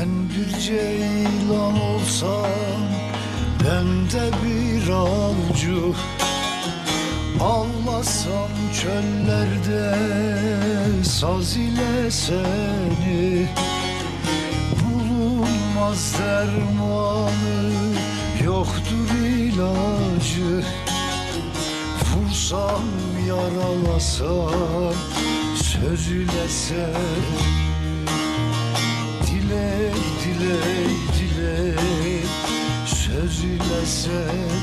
Sen bir ceylan olsan Ben de bir avcı. Avlasam çöllerde Saz ile seni. Bulunmaz dermanı Yoktur ilacı. Vursam yaralasam Söz ile seni Dilek dilek dilek söz ile sen.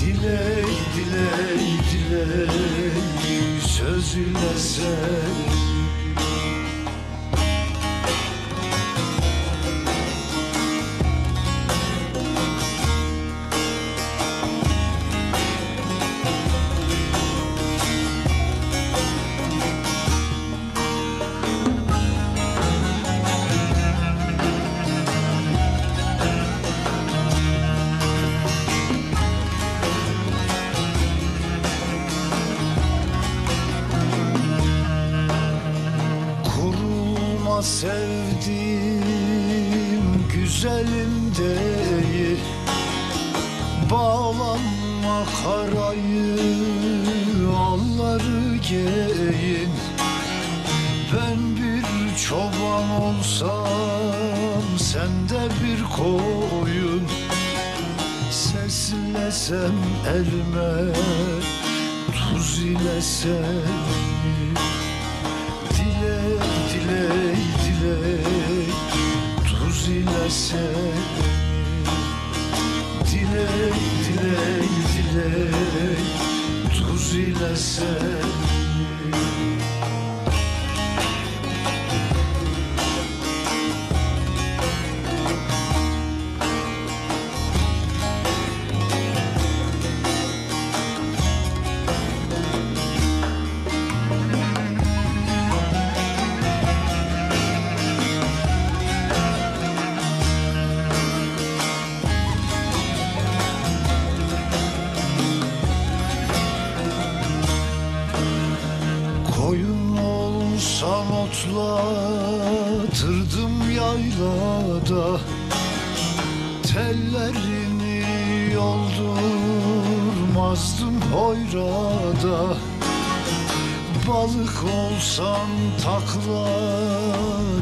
Dilek dilek dilek söz ile sen Kurulma sevdim güzelim değil. Bağlanma karayı alları giyin Ben bir çoban olsam sen de bir koyun. Seslesem elime tuz ile Dilek dilek dilek tuz ile sen otlatırdım yaylada. Tellerini yoldurmazdım hoyrada. Balık olsam takla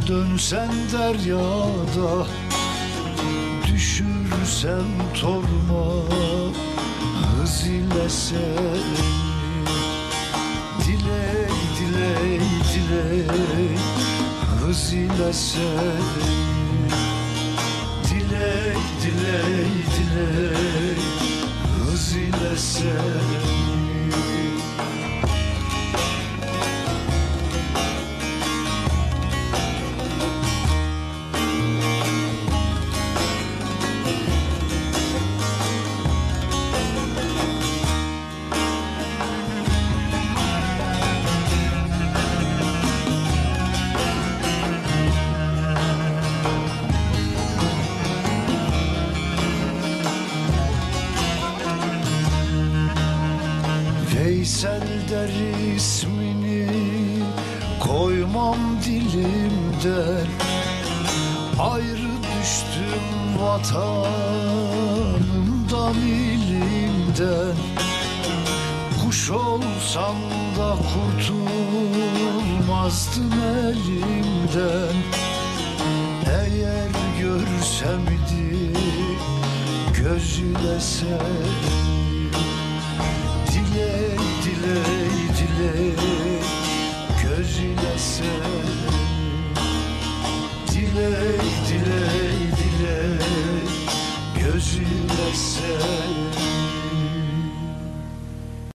dönsen deryada. Düşürsem torma hız ile seni hız ile Veysel der ismini koymam dilimden Ayrı düştüm vatanımdan ilimden. Kuş olsam da kurtulmazdım elimden. Eğer görsem idi gözüyle seni